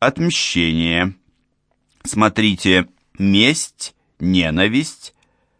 Отмщение. Смотрите «Месть», «Ненависть»,